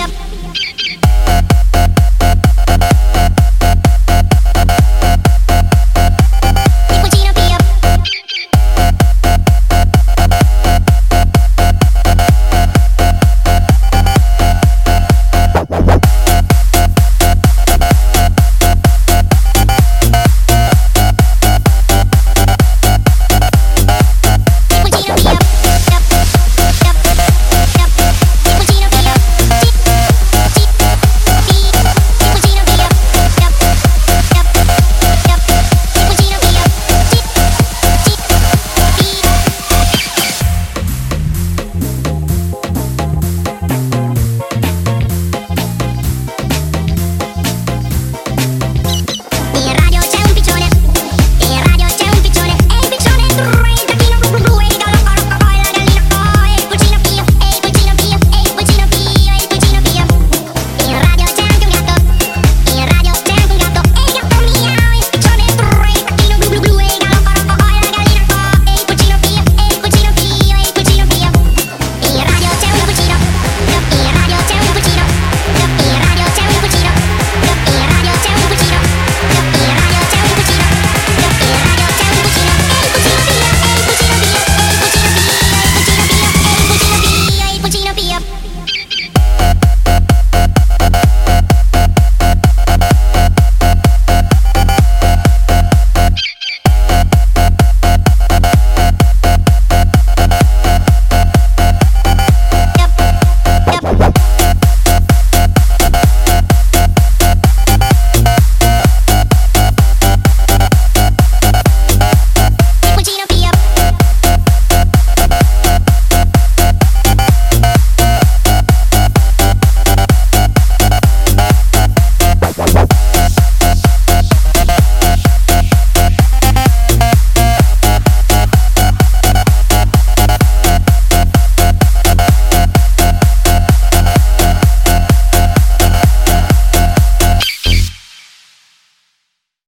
я